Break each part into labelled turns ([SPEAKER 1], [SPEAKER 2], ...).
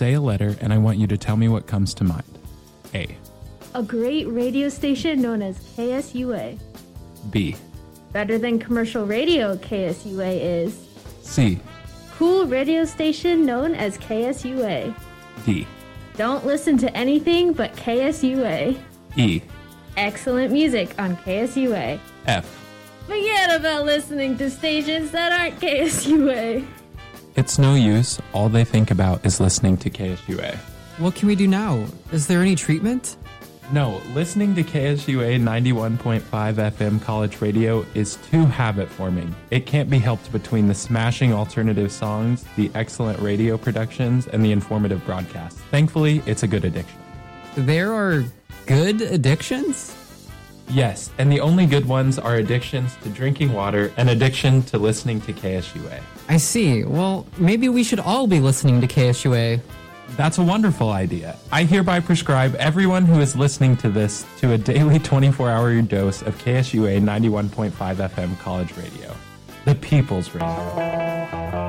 [SPEAKER 1] say a letter and I want you to tell me what comes to mind. A.
[SPEAKER 2] A great radio station known as KSUA.
[SPEAKER 1] B.
[SPEAKER 2] Better than commercial radio, KSUA is.
[SPEAKER 1] C.
[SPEAKER 2] Cool radio station known as KSUA.
[SPEAKER 1] D.
[SPEAKER 2] Don't listen to anything but KSUA.
[SPEAKER 1] E.
[SPEAKER 2] Excellent music on KSUA.
[SPEAKER 1] F.
[SPEAKER 2] Forget about listening to stations that aren't KSUA.
[SPEAKER 1] It's no use. All they think about is listening to KSUA.
[SPEAKER 3] What can we do now? Is there any treatment?
[SPEAKER 1] No, listening to KSUA 91.5 FM college radio is too habit forming. It can't be helped between the smashing alternative songs, the excellent radio productions, and the informative broadcasts. Thankfully, it's a good addiction.
[SPEAKER 3] There are good addictions?
[SPEAKER 1] Yes, and the only good ones are addictions to drinking water and addiction to listening to KSUA.
[SPEAKER 3] I see. Well, maybe we should all be listening to KSUA.
[SPEAKER 1] That's a wonderful idea. I hereby prescribe everyone who is listening to this to a daily 24 hour dose of KSUA 91.5 FM college radio, the People's Radio.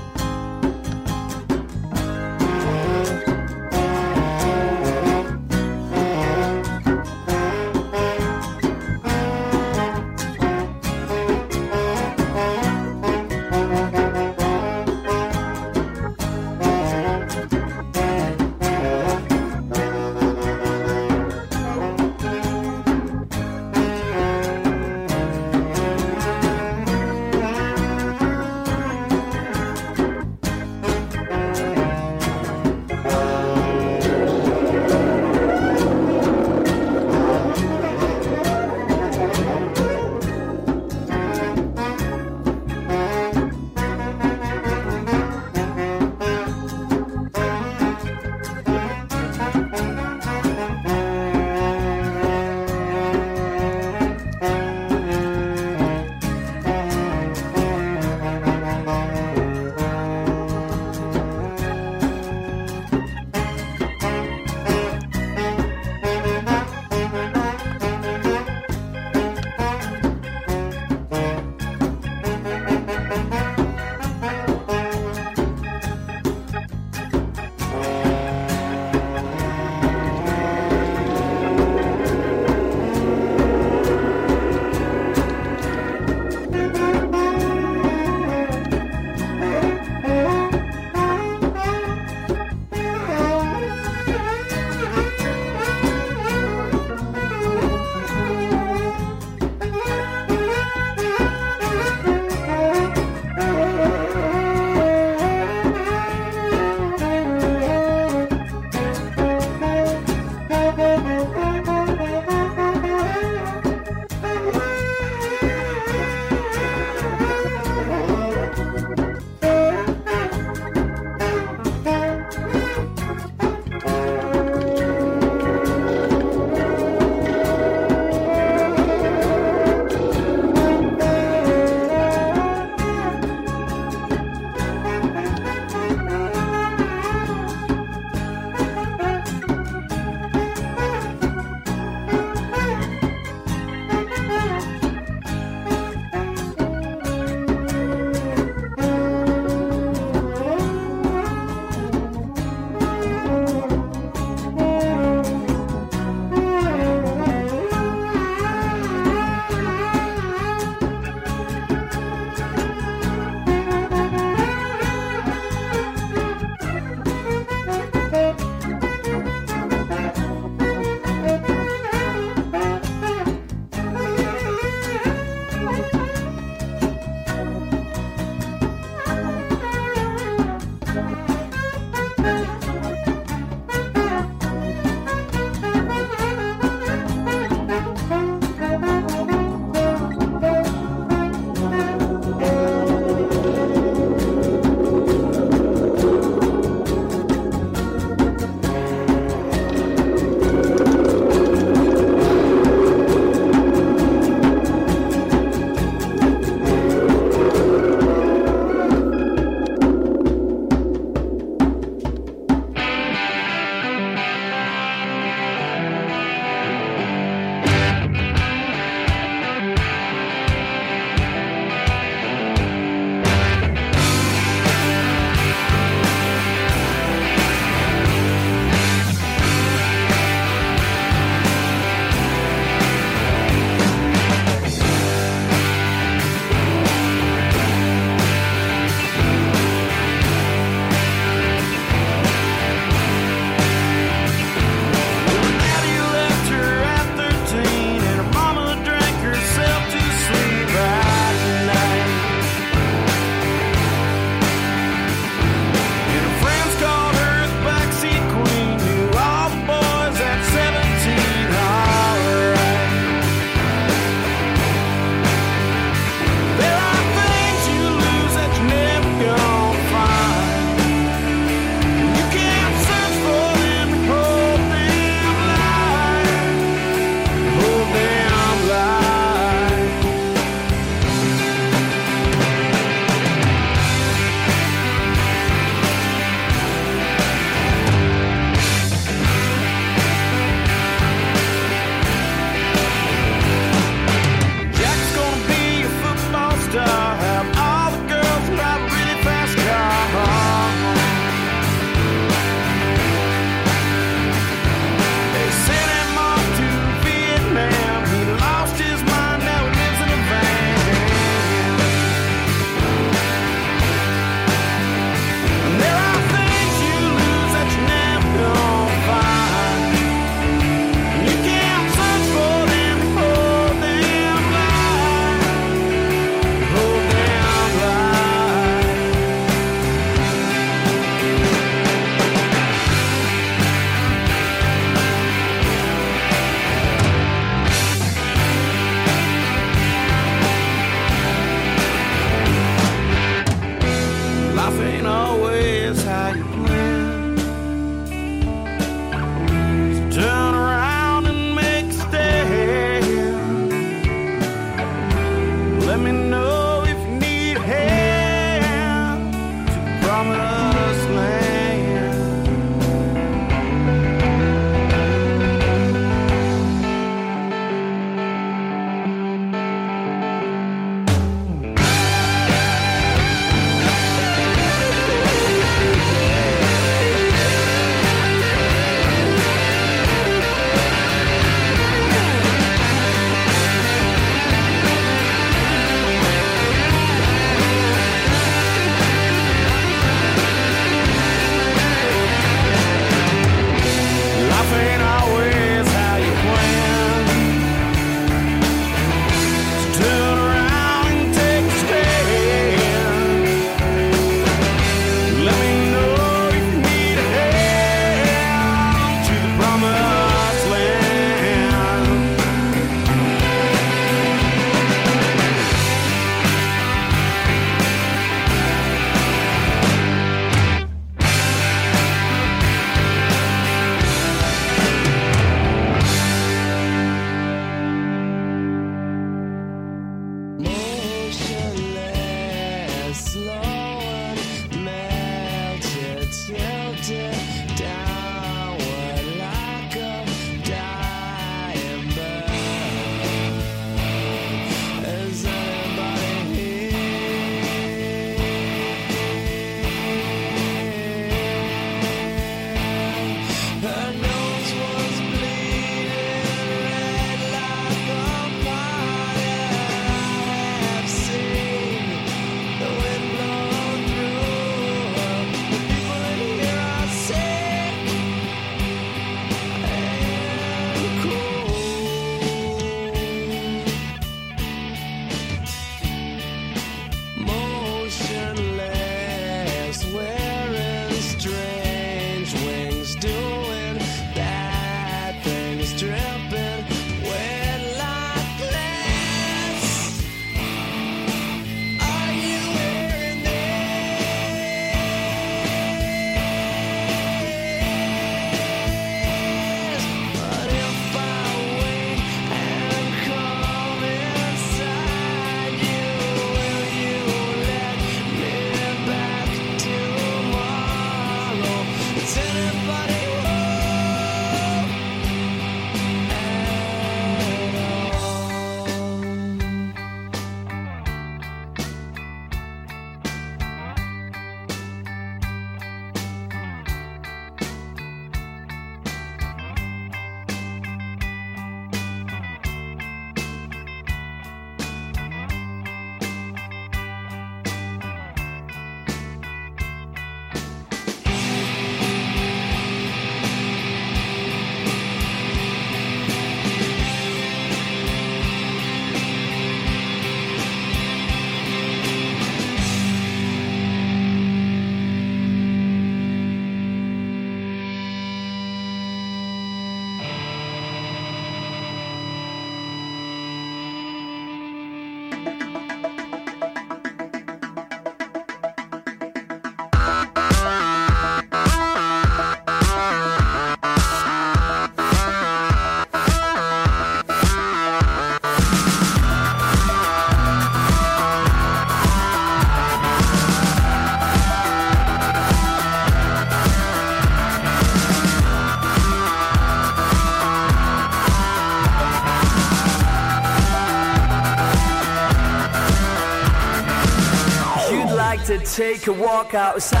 [SPEAKER 4] Take a walk outside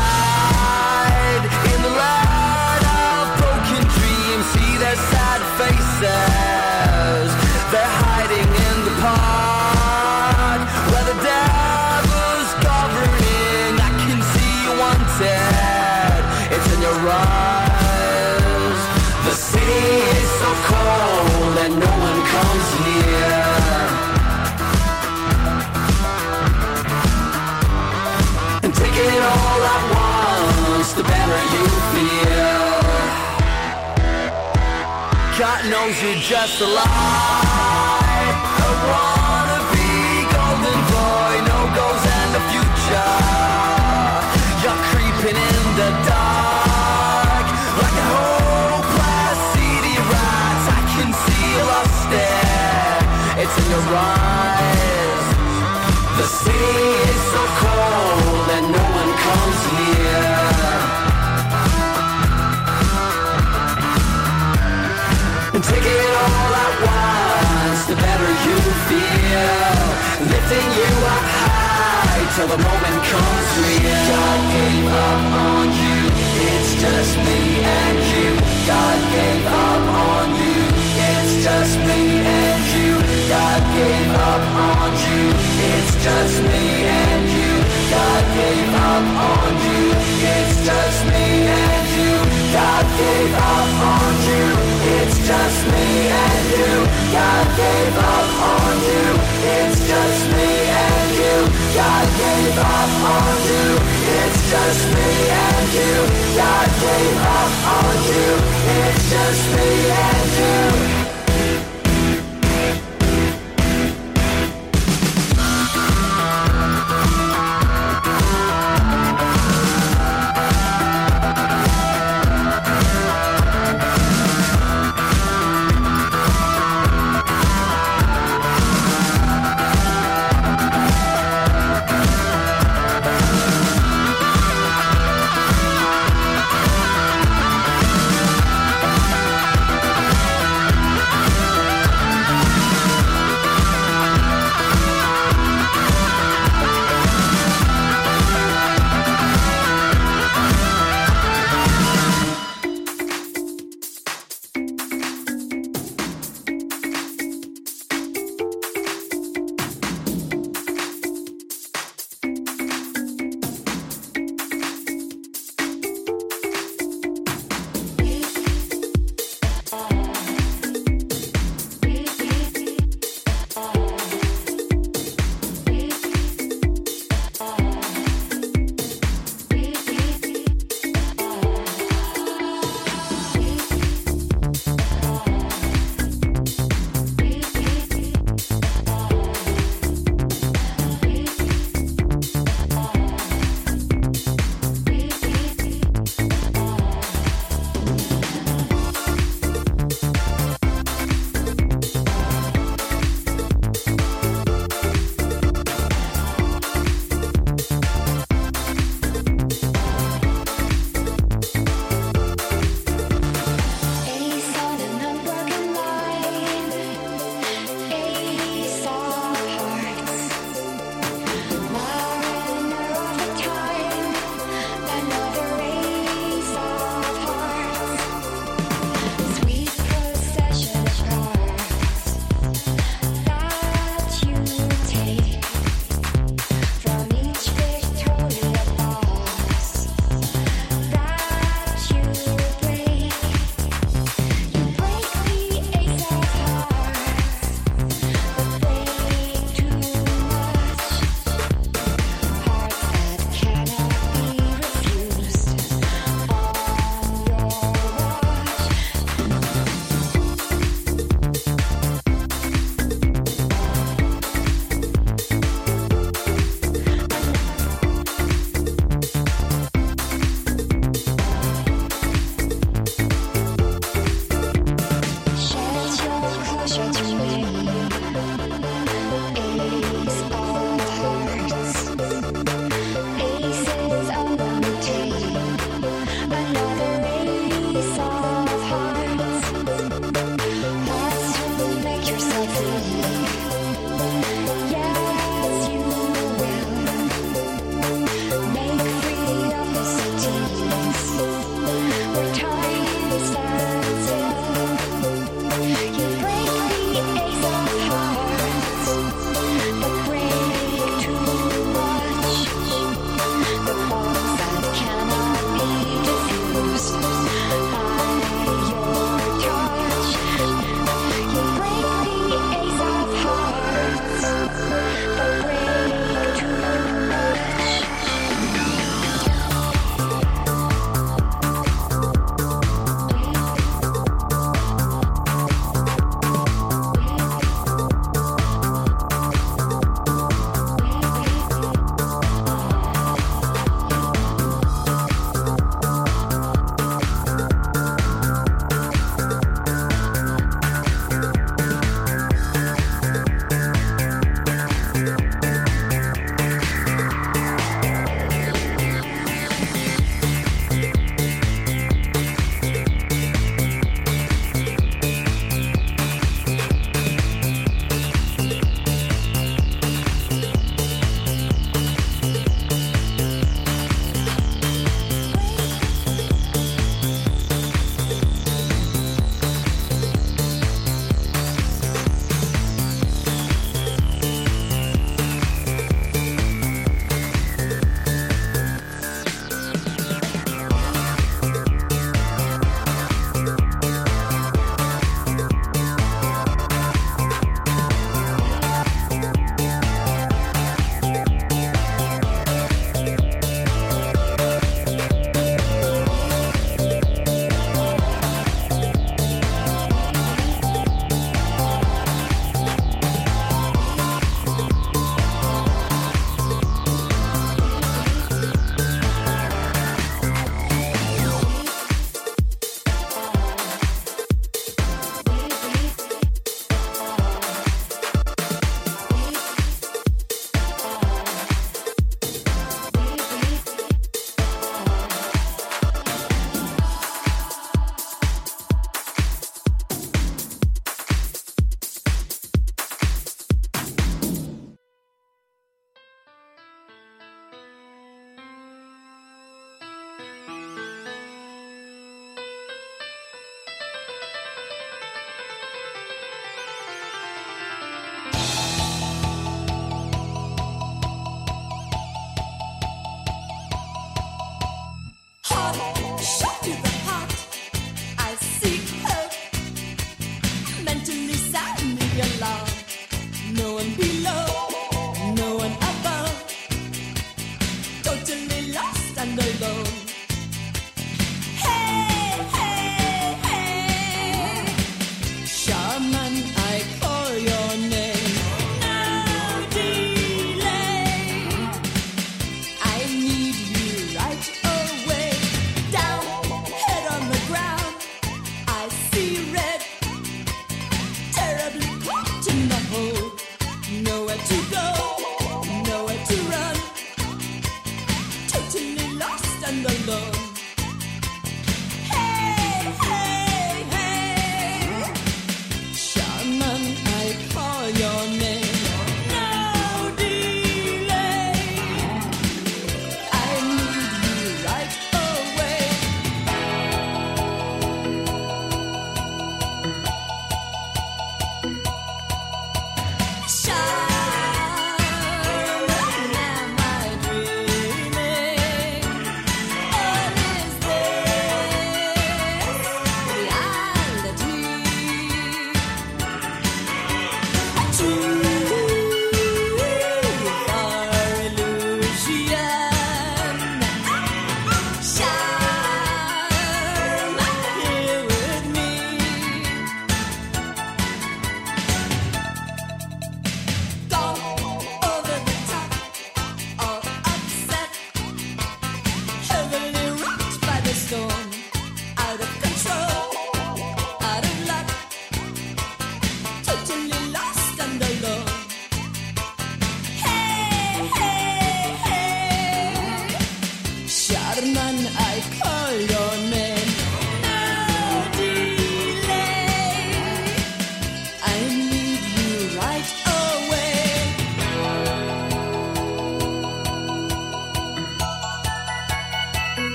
[SPEAKER 4] in the light of broken dreams. See their sad faces. They're hiding in the park knows you're just a lie. A wannabe golden boy, no goals and the future. You're creeping in the dark like a hopeless CD rat. I can see you lost it. It's in your eyes. The city till the moment comes real. God gave up on you, it's just me and you. God gave up on you, it's just me and you. God gave up on you, it's just me and you. God gave up on you, it's just me and you. God gave up on you, it's just me and you. God gave up on you, it's just me. God gave up on you, it's just me and you. God gave up on you, it's just me and you.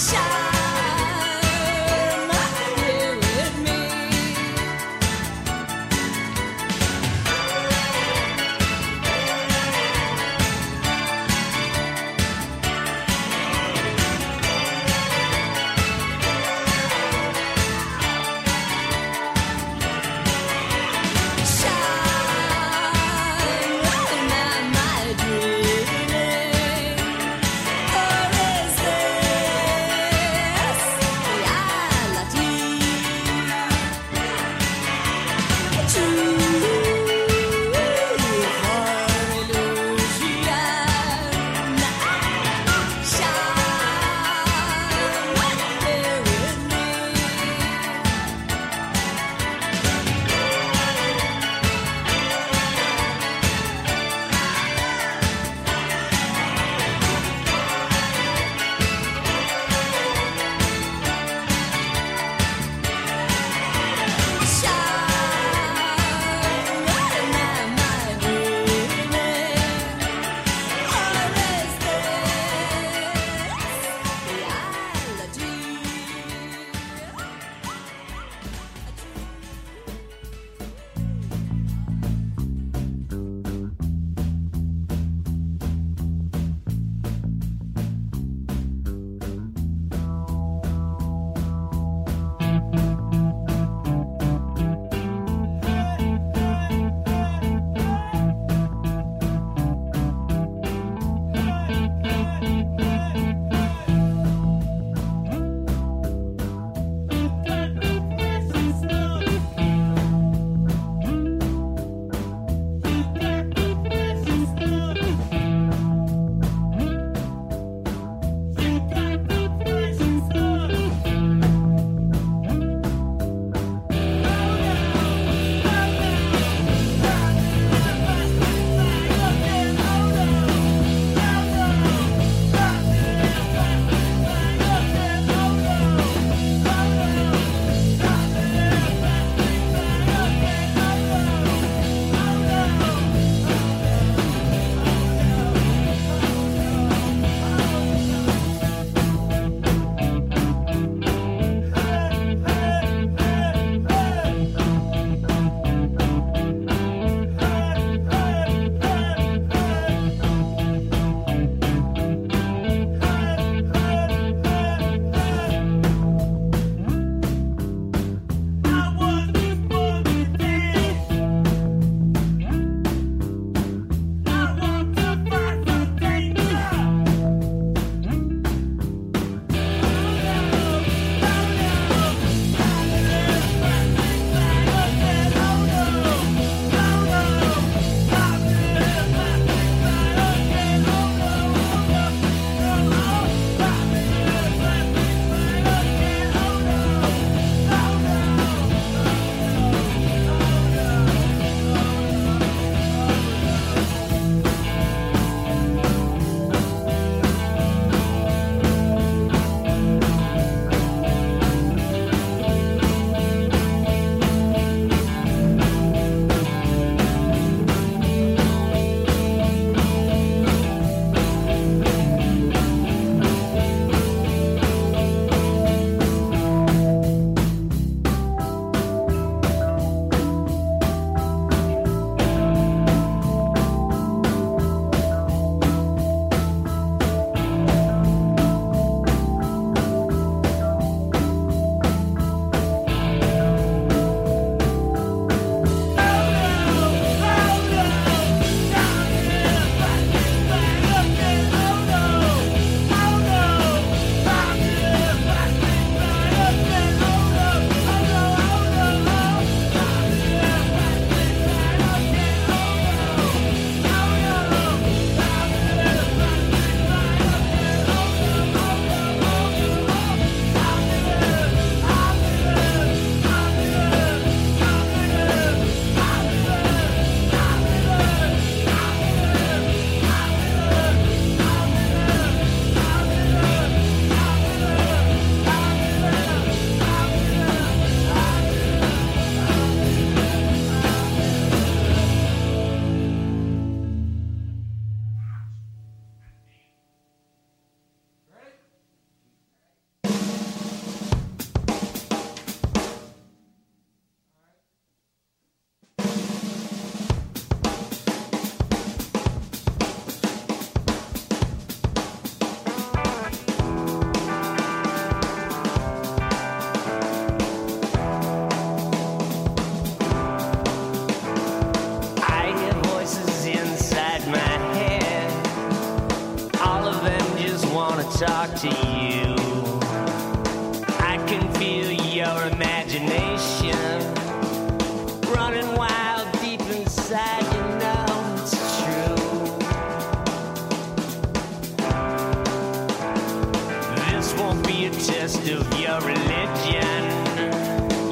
[SPEAKER 5] shine. Test of your religion.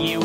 [SPEAKER 5] You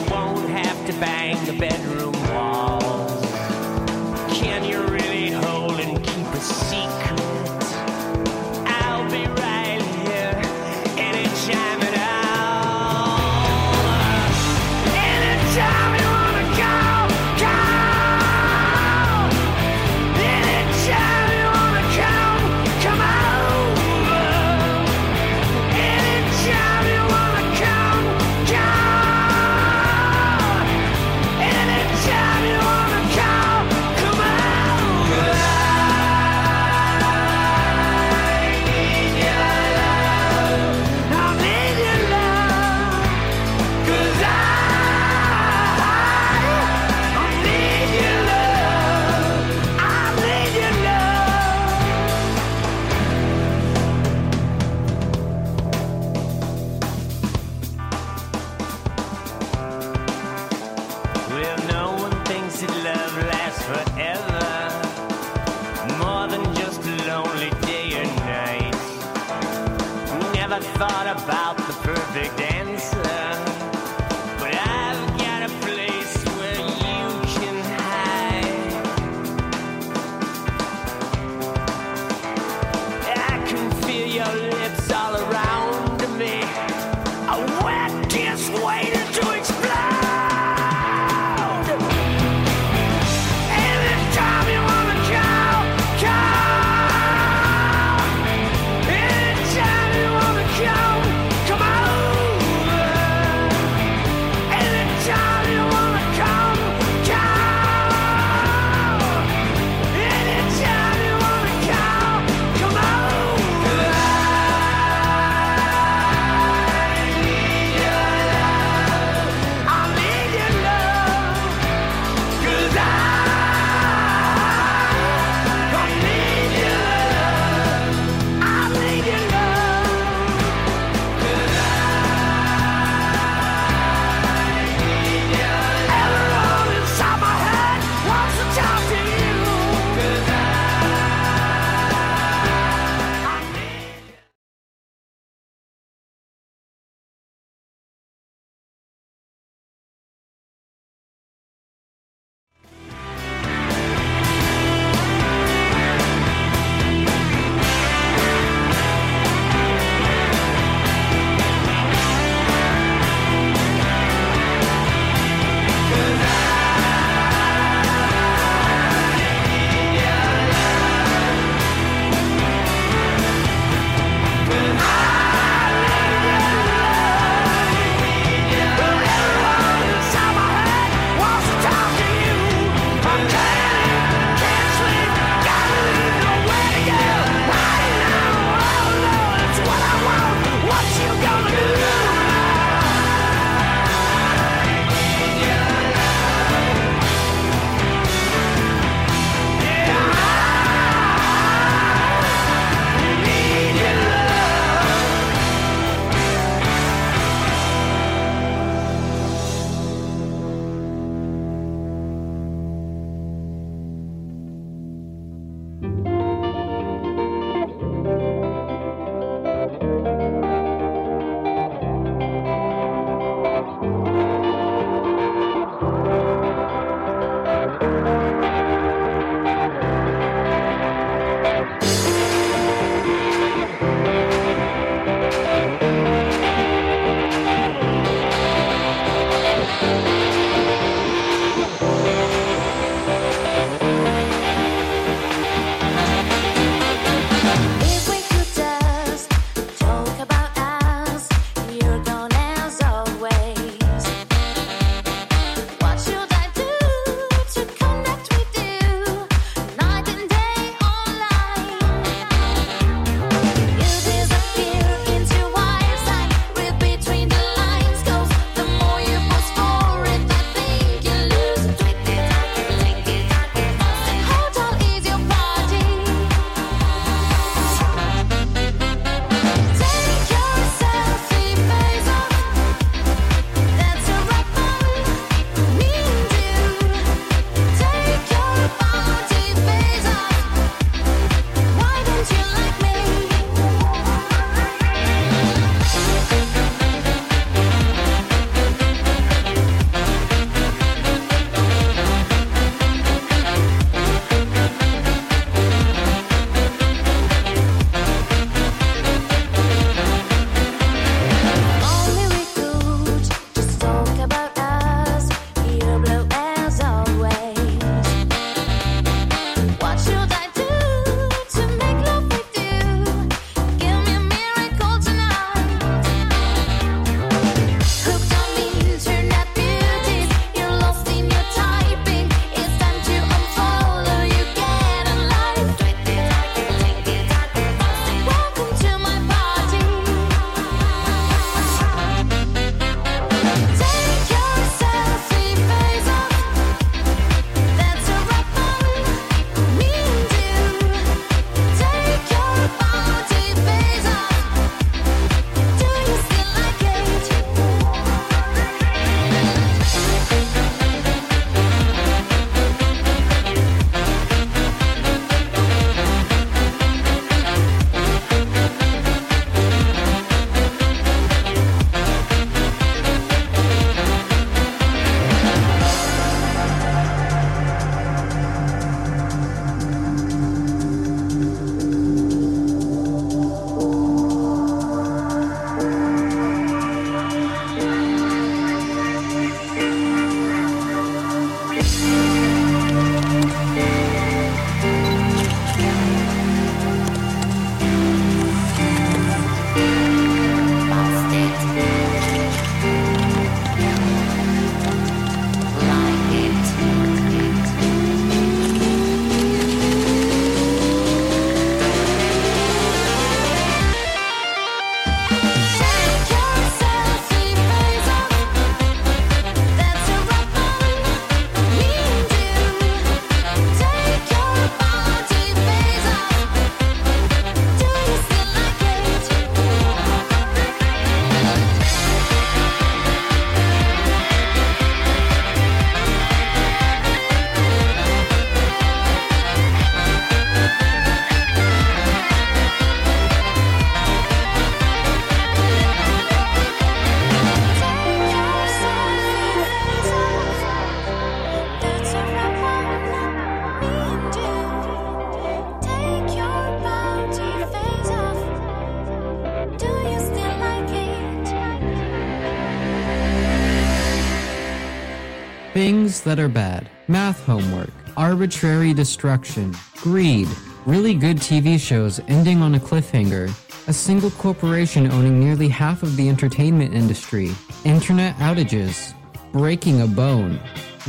[SPEAKER 3] Things that are bad. Math homework. Arbitrary destruction. Greed. Really good TV shows ending on a cliffhanger. A single corporation owning nearly half of the entertainment industry. Internet outages. Breaking a bone.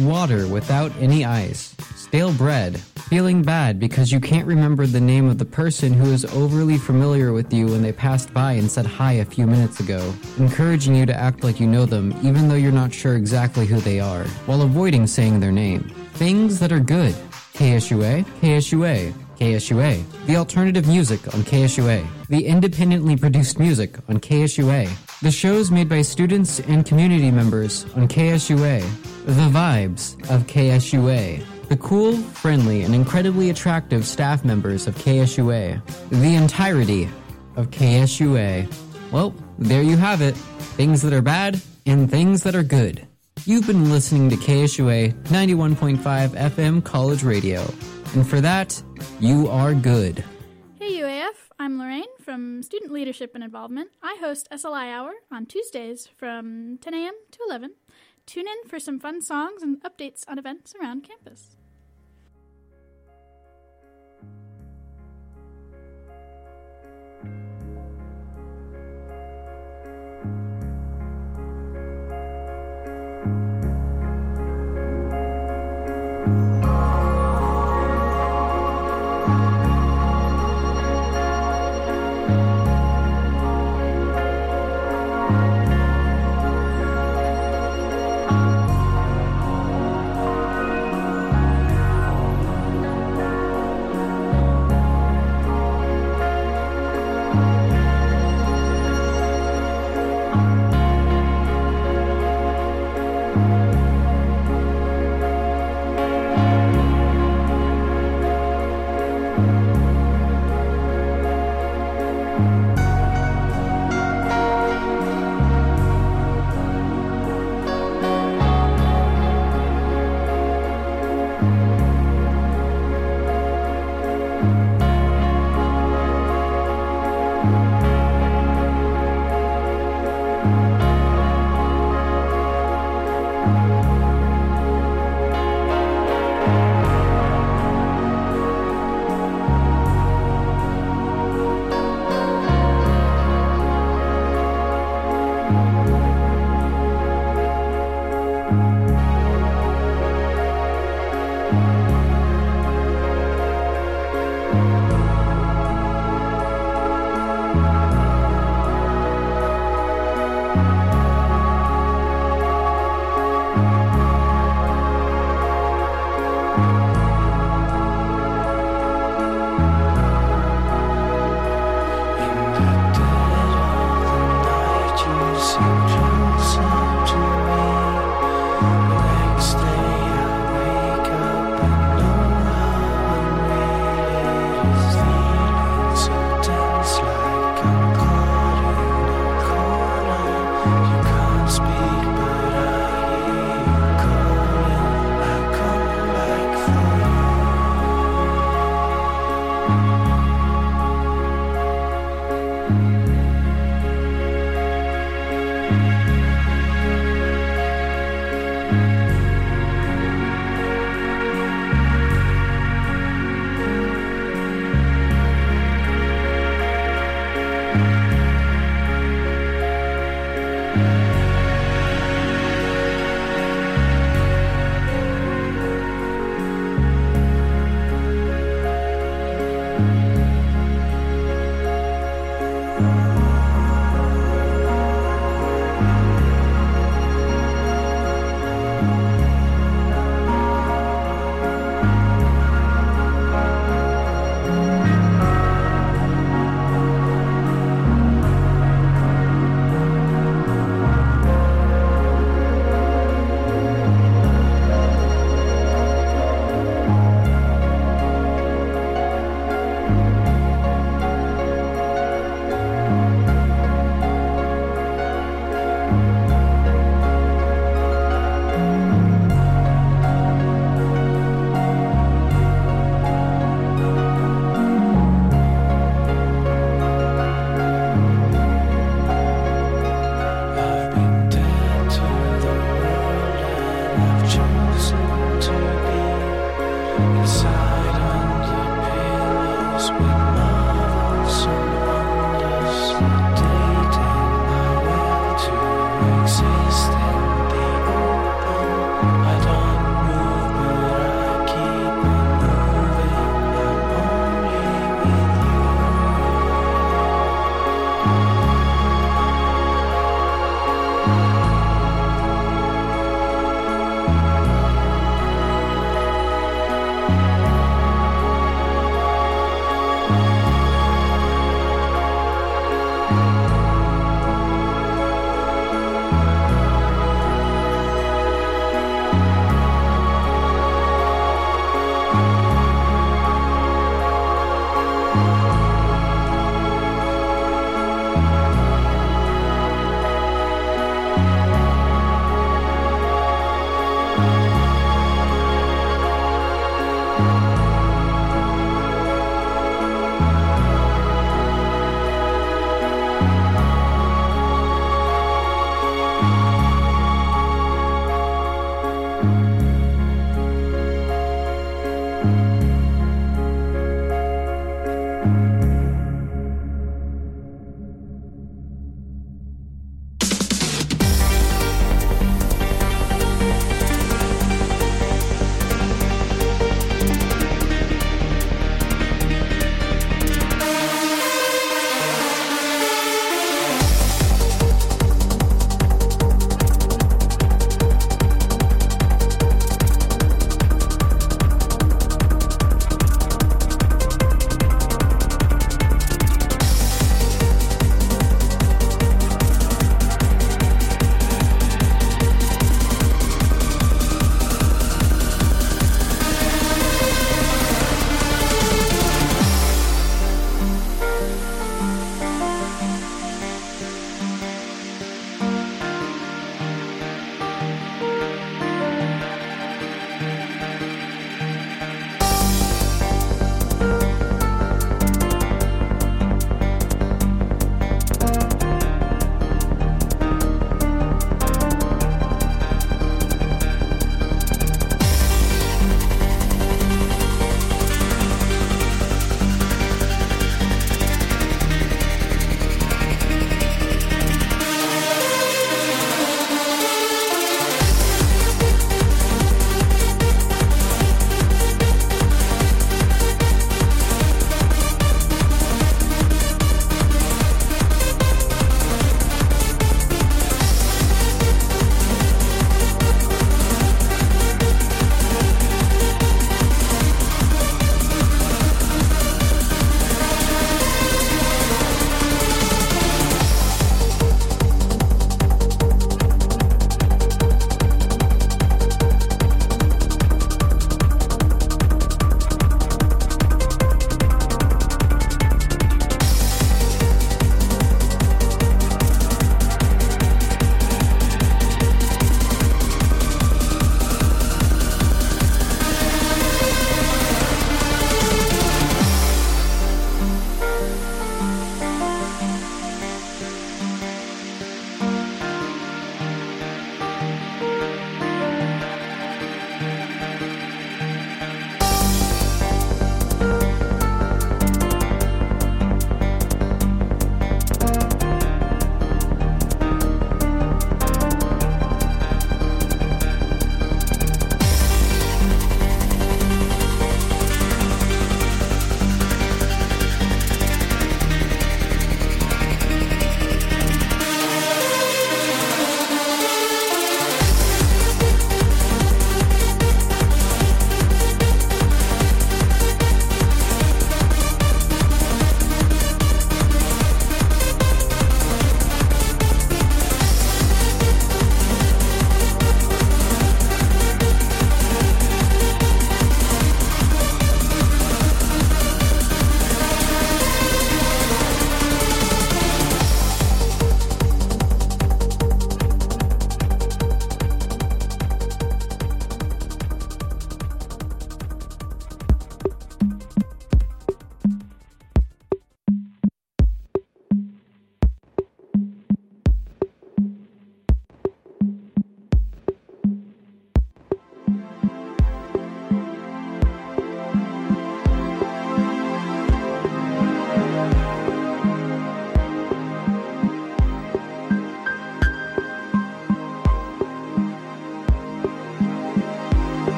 [SPEAKER 3] Water without any ice. Stale bread. Feeling bad because you can't remember the name of the person who is overly familiar with you when they passed by and said hi a few minutes ago, encouraging you to act like you know them even though you're not sure exactly who they are, while avoiding saying their name. Things that are good. KSUA, KSUA, KSUA. The alternative music on KSUA. The independently produced music on KSUA. The shows made by students and community members on KSUA. The vibes of KSUA. The cool, friendly, and incredibly attractive staff members of KSUA. The entirety of KSUA. Well, there you have it. Things that are bad and things that are good. You've been listening to KSUA 91.5 FM College Radio. And for that, you are good.
[SPEAKER 6] Hey UAF, I'm Lorraine from Student Leadership and Involvement. I host SLI Hour on Tuesdays from 10 a.m. to 11. Tune in for some fun songs and updates on events around campus.